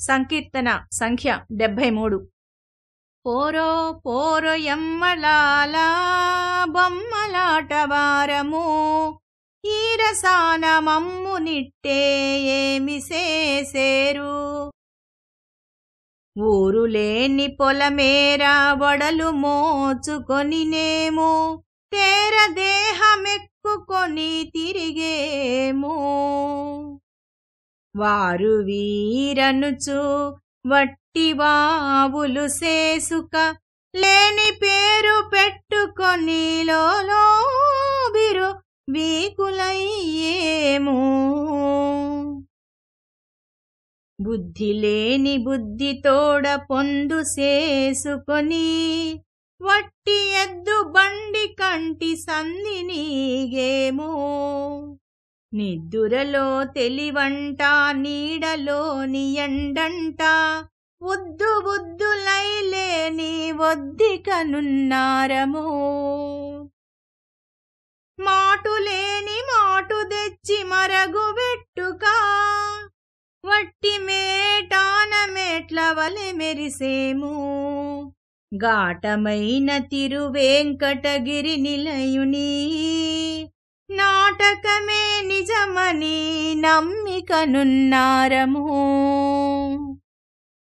సంకీర్తన సంఖ్య డెబ్భై మూడు. పోరో పోరో బొమ్మలాటవారము ఈరసాన మమ్ము నిట్టే ఏమి సేసేరు ఊరులేని పొలమేరా వడలు మోచుకొనినేమో తేర దేహమెక్కుకొని తిరిగేము. వారు వీరనుచు వట్టి వావులు సేసుక లేని పేరు పెట్టుకొని లోబిరు వీకులయ్యేము. బుద్ధి లేని బుద్ధి తోడ పొందు చేసుకొని వట్టి ఎద్దు బండి కంటి సంధి నీగేమో. నిద్దురలో తెలివంట నీడలోని ఎండంట ఉద్దు బుద్ధులైలేని వద్దికనున్నారము. మాటులేని మాటు తెచ్చి మరగు వెట్టుకా. వట్టి మేటాన మేట్ల వలె మెరిసేము. ఘాటమైన తిరువేంకటగిరి నిలయుని. నాటకమే నమ్మికనున్నారము.